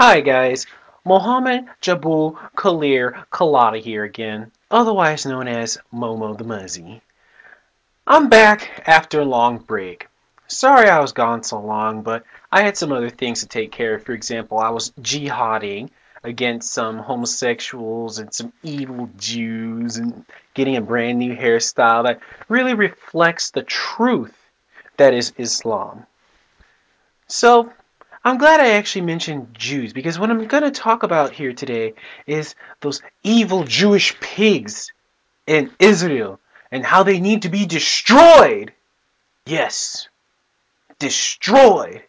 Hi guys, Mohammed Jabul Khalir Kalata here again, otherwise known as Momo the Muzzy. I'm back after a long break. Sorry I was gone so long, but I had some other things to take care of. For example, I was jihading against some homosexuals and some evil Jews and getting a brand new hairstyle that really reflects the truth that is Islam. So, I'm glad I actually mentioned Jews because what I'm going to talk about here today is those evil Jewish pigs in Israel and how they need to be destroyed. Yes, destroyed.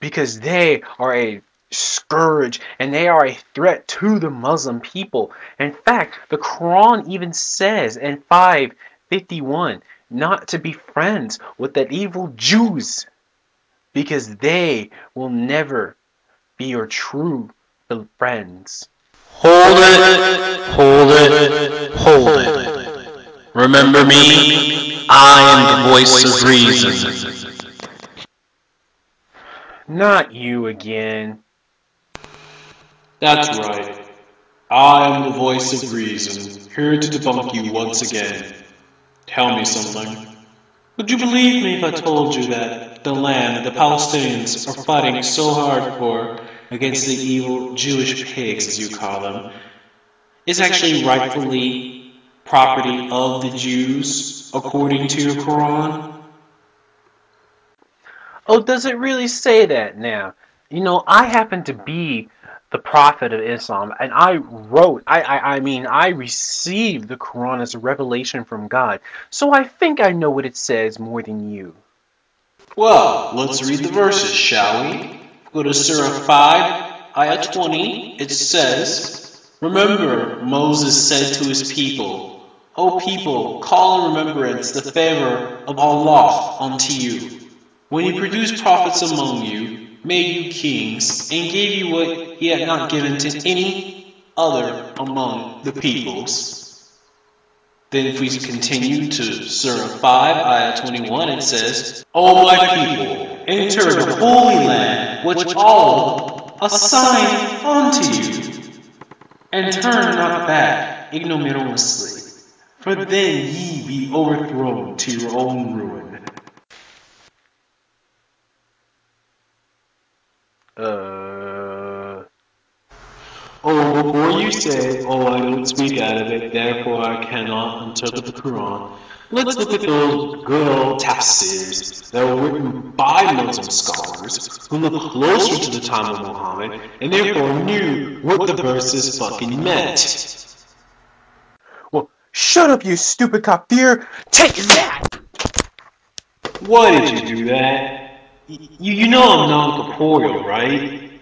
Because they are a scourge and they are a threat to the Muslim people. In fact, the Quran even says in 551 not to be friends with the evil Jews because they will never be your true friends. Hold it, hold it, hold it. Remember me? I am the voice of reason. Not you again. That's right. I am the voice of reason, here to debunk you once again. Tell me something. Would you believe me if I told you that the land that the Palestinians are fighting so hard for against the evil Jewish pigs, as you call them, is actually rightfully property of the Jews, according to your Quran? Oh, does it really say that now? You know, I happen to be the prophet of Islam, and I wrote, I, I, I mean, I received the Quran as a revelation from God, so I think I know what it says more than you. Well, let's read the verses, shall we? Go to Surah 5, Ayah 20. It says, Remember, Moses said to his people, O people, call in remembrance the favor of Allah unto you. When he produced prophets among you, made you kings, and gave you what he had not given to any other among the peoples. Then if we continue to Surah 5, Ayah 21, it says, O my people, enter the holy land which Allah assigned unto you, and turn not back ignominiously, for then ye be overthrown to your own ruin. Uh, before you say, oh, I don't speak Arabic, therefore I cannot interpret the Quran, let's look at those good old tafsirs that were written by Muslim scholars who looked closer to the time of Muhammad and therefore knew what the verses fucking meant. well, shut up, you stupid kafir! Take that! Why did you do that? You, you know I'm non-corporeal, right?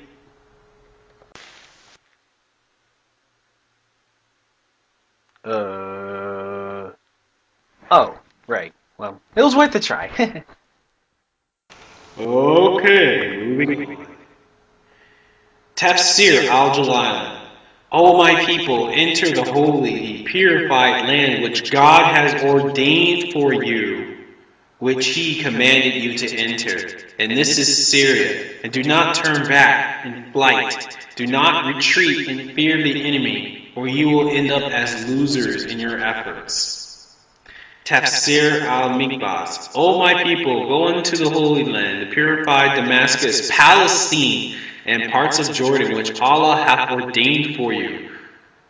Uh, oh, right. Well, it was worth a try. Okay. Tafsir al-Jalal. O my people, enter the holy, purified land which God has ordained for you, which he commanded you to enter. And this is Syria. And do not turn back in flight. Do not retreat and fear of the enemy, or you will end up as losers in your efforts. Tafsir al-Mikbas. O my people, go into the Holy Land, the purified Damascus, Palestine, and parts of Jordan, which Allah hath ordained for you,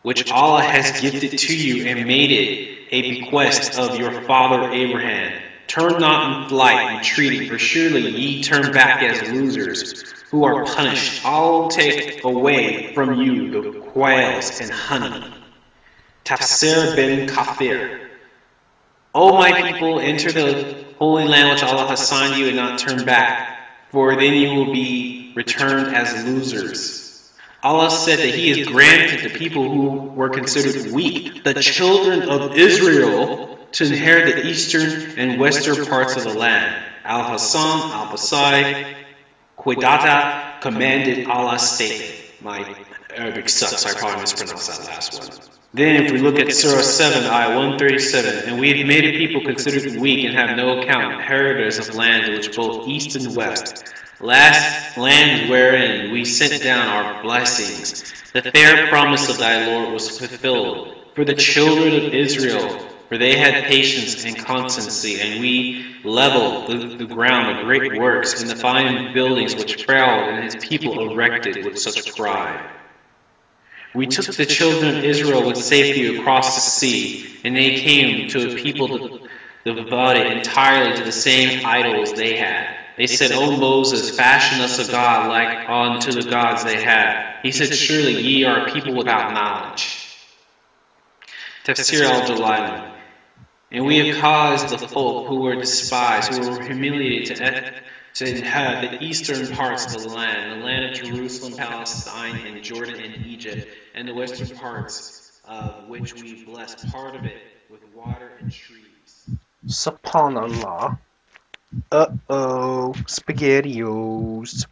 which Allah has gifted to you and made it a bequest of your father Abraham. Turn not in flight, retreating, for surely ye turn back as losers, who are punished. I will take away from you the quails and honey. Tafsir bin Kathir. O my people, enter the holy land which Allah has assigned you and not turn back, for then you will be returned as losers. Allah said that He has granted the people who were considered weak, the children of Israel, to inherit the eastern and western parts of the land. Al Hassan, Al Basri, Quidata commanded Allah's statement. My Arabic sucks, I probably mispronounced that last one. Then, if we look at Surah 7, Ayah 137, and we have made a people considered weak and have no account, inheritors of land which both east and west. last land wherein we sent down our blessings. The fair promise of thy Lord was fulfilled for the children of Israel, for they had patience and constancy, and we leveled the, the ground with great works and the fine buildings which Pharaoh and his people erected with such pride. We took the children of Israel with safety across the sea, and they came to a people devoted entirely to the same idols they had. They said, O Moses, fashion us a god like unto the gods they had. He said, Surely ye are a people without knowledge. Tafsir al-Jalali. And we have caused the folk who were despised, who were humiliated to, to inhabit the eastern parts of the land, the land of Jerusalem, Palestine, and Jordan and Egypt, and the western parts of which we blessed part of it with water and trees. Subhanallah. Uh oh, SpaghettiOs.